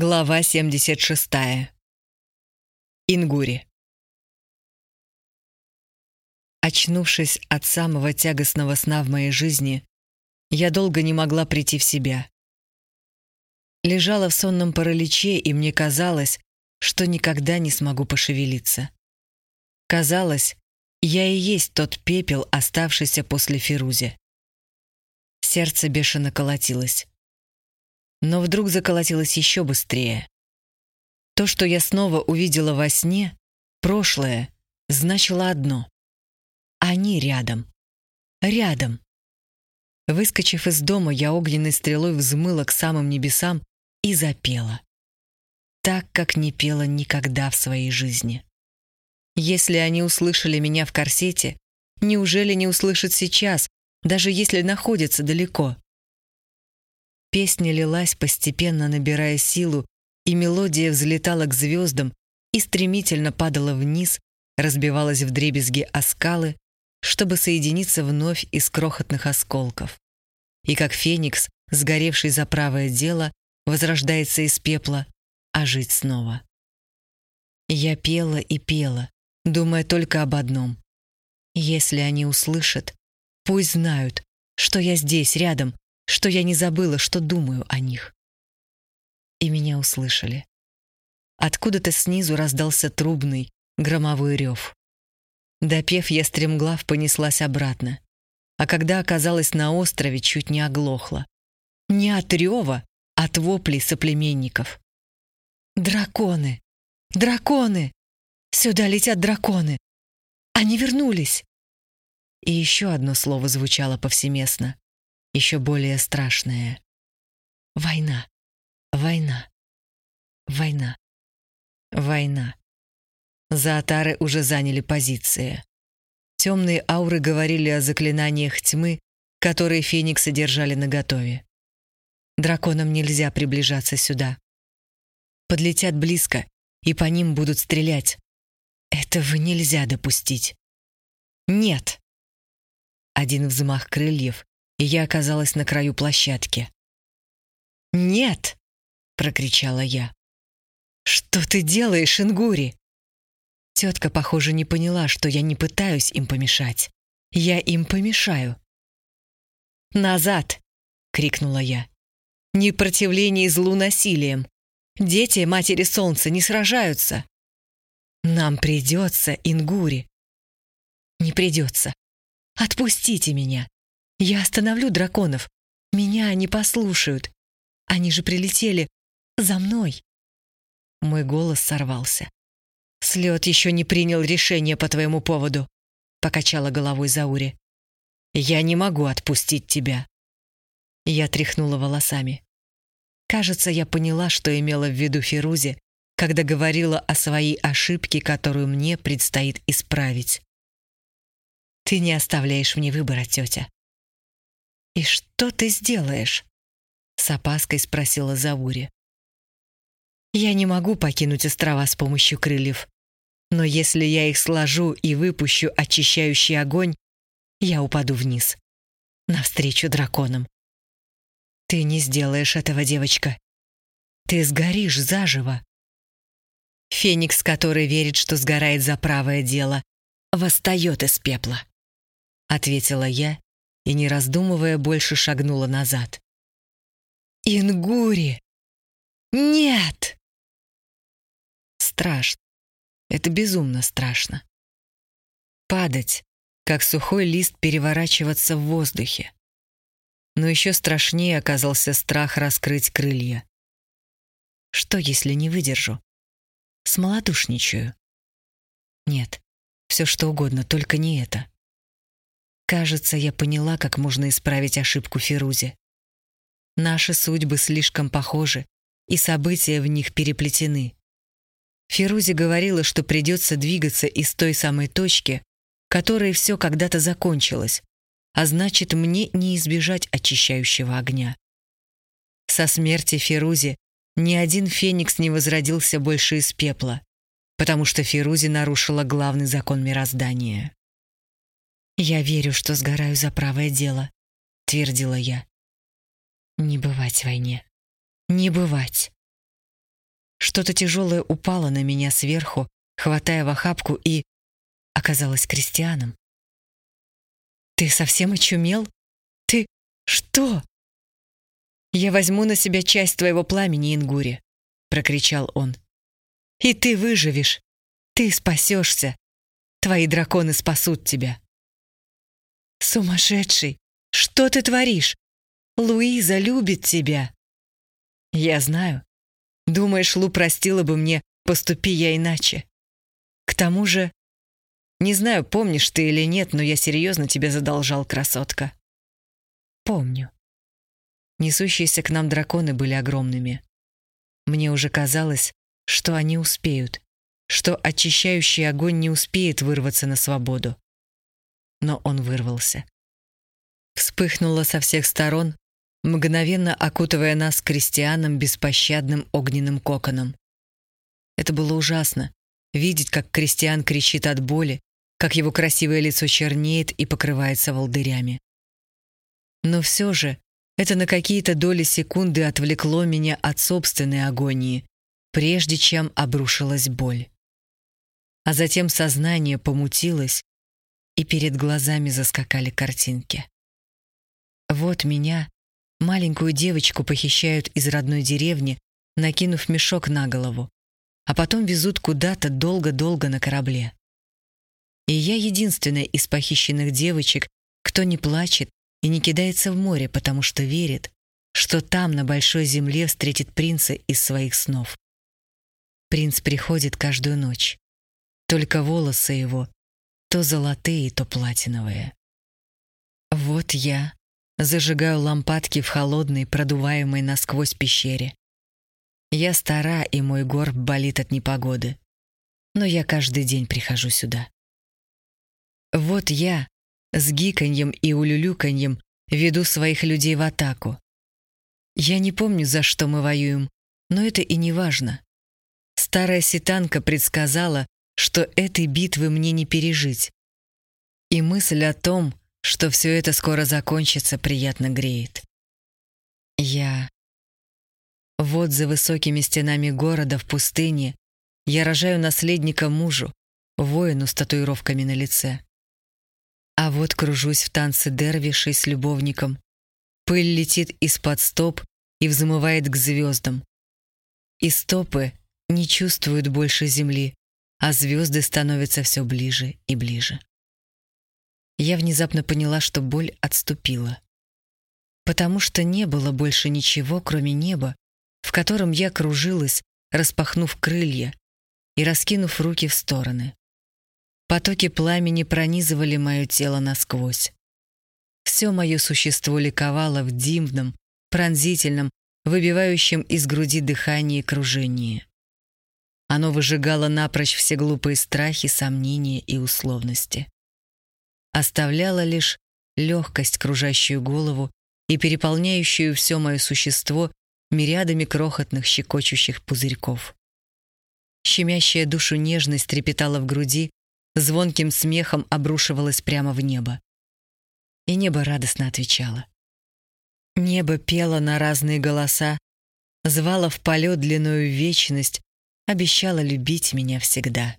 Глава 76. Ингури. Очнувшись от самого тягостного сна в моей жизни, я долго не могла прийти в себя. Лежала в сонном параличе, и мне казалось, что никогда не смогу пошевелиться. Казалось, я и есть тот пепел, оставшийся после Фирузи. Сердце бешено колотилось но вдруг заколотилось еще быстрее. То, что я снова увидела во сне, прошлое, значило одно. Они рядом. Рядом. Выскочив из дома, я огненной стрелой взмыла к самым небесам и запела. Так, как не пела никогда в своей жизни. Если они услышали меня в корсете, неужели не услышат сейчас, даже если находятся далеко? Песня лилась, постепенно набирая силу, и мелодия взлетала к звездам и стремительно падала вниз, разбивалась в дребезги о скалы, чтобы соединиться вновь из крохотных осколков. И как феникс, сгоревший за правое дело, возрождается из пепла, а жить снова. Я пела и пела, думая только об одном. Если они услышат, пусть знают, что я здесь, рядом, что я не забыла, что думаю о них. И меня услышали. Откуда-то снизу раздался трубный, громовой рев. Допев, я стремглав понеслась обратно. А когда оказалась на острове, чуть не оглохла. Не от рева, а от воплей соплеменников. «Драконы! Драконы! Сюда летят драконы! Они вернулись!» И еще одно слово звучало повсеместно еще более страшное. Война. Война. Война. Война. Заатары уже заняли позиции. Темные ауры говорили о заклинаниях тьмы, которые фениксы держали наготове. Драконам нельзя приближаться сюда. Подлетят близко, и по ним будут стрелять. Этого нельзя допустить. Нет. Один взмах крыльев, и я оказалась на краю площадки. «Нет!» — прокричала я. «Что ты делаешь, Ингури?» Тетка, похоже, не поняла, что я не пытаюсь им помешать. Я им помешаю. «Назад!» — крикнула я. «Непротивление злу насилием. Дети Матери Солнца не сражаются. Нам придется, Ингури». «Не придется. Отпустите меня. Я остановлю драконов. Меня они послушают. Они же прилетели за мной. Мой голос сорвался. Слет еще не принял решение по твоему поводу, покачала головой Заури. Я не могу отпустить тебя. Я тряхнула волосами. Кажется, я поняла, что имела в виду Фирузи, когда говорила о своей ошибке, которую мне предстоит исправить. Ты не оставляешь мне выбора, тетя. «И что ты сделаешь?» — с опаской спросила Заури. «Я не могу покинуть острова с помощью крыльев. Но если я их сложу и выпущу очищающий огонь, я упаду вниз, навстречу драконам. Ты не сделаешь этого, девочка. Ты сгоришь заживо. Феникс, который верит, что сгорает за правое дело, восстает из пепла», — ответила я и, не раздумывая, больше шагнула назад. «Ингури! Нет!» Страшно. Это безумно страшно. Падать, как сухой лист переворачиваться в воздухе. Но еще страшнее оказался страх раскрыть крылья. Что, если не выдержу? Смолодушничаю. Нет, все что угодно, только не это. Кажется, я поняла, как можно исправить ошибку Фирузи. Наши судьбы слишком похожи, и события в них переплетены. Фирузи говорила, что придется двигаться из той самой точки, которой все когда-то закончилось, а значит, мне не избежать очищающего огня. Со смерти Фирузи ни один феникс не возродился больше из пепла, потому что Фирузи нарушила главный закон мироздания. «Я верю, что сгораю за правое дело», — твердила я. «Не бывать войне. Не бывать». что-то тяжелое упало на меня сверху, хватая в охапку и... оказалось крестьяном. «Ты совсем очумел? Ты... что?» «Я возьму на себя часть твоего пламени, Ингури», — прокричал он. «И ты выживешь. Ты спасешься. Твои драконы спасут тебя». «Сумасшедший! Что ты творишь? Луиза любит тебя!» «Я знаю. Думаешь, Лу простила бы мне, поступи я иначе. К тому же, не знаю, помнишь ты или нет, но я серьезно тебе задолжал, красотка». «Помню». Несущиеся к нам драконы были огромными. Мне уже казалось, что они успеют, что очищающий огонь не успеет вырваться на свободу. Но он вырвался. Вспыхнуло со всех сторон, мгновенно окутывая нас крестьяном беспощадным огненным коконом. Это было ужасно — видеть, как крестьян кричит от боли, как его красивое лицо чернеет и покрывается волдырями. Но все же это на какие-то доли секунды отвлекло меня от собственной агонии, прежде чем обрушилась боль. А затем сознание помутилось, и перед глазами заскакали картинки. Вот меня, маленькую девочку, похищают из родной деревни, накинув мешок на голову, а потом везут куда-то долго-долго на корабле. И я единственная из похищенных девочек, кто не плачет и не кидается в море, потому что верит, что там, на большой земле, встретит принца из своих снов. Принц приходит каждую ночь. Только волосы его то золотые, то платиновые. Вот я зажигаю лампадки в холодной, продуваемой насквозь пещере. Я стара, и мой горб болит от непогоды. Но я каждый день прихожу сюда. Вот я, с гиканьем и улюлюканьем веду своих людей в атаку. Я не помню, за что мы воюем, но это и не важно. Старая ситанка предсказала, что этой битвы мне не пережить. И мысль о том, что все это скоро закончится, приятно греет. Я... Вот за высокими стенами города в пустыне я рожаю наследника мужу, воину с татуировками на лице. А вот кружусь в танце дервишей с любовником. Пыль летит из-под стоп и взмывает к звездам. И стопы не чувствуют больше земли, а звезды становятся все ближе и ближе. Я внезапно поняла, что боль отступила. Потому что не было больше ничего, кроме неба, в котором я кружилась, распахнув крылья и раскинув руки в стороны. Потоки пламени пронизывали мое тело насквозь. Все мое существо ликовало в дивном, пронзительном, выбивающем из груди дыхание и кружение. Оно выжигало напрочь все глупые страхи, сомнения и условности. Оставляло лишь легкость, кружащую голову и переполняющую все мое существо мириадами крохотных щекочущих пузырьков. Щемящая душу нежность трепетала в груди, звонким смехом обрушивалась прямо в небо. И небо радостно отвечало. Небо пело на разные голоса, звало в полет длинную вечность, обещало любить меня всегда.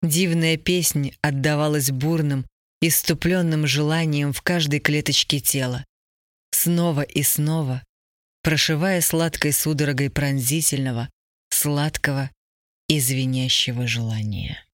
Дивная песнь отдавалась бурным, иступленным желанием в каждой клеточке тела. Снова и снова, прошивая сладкой судорогой пронзительного, сладкого и звенящего желания.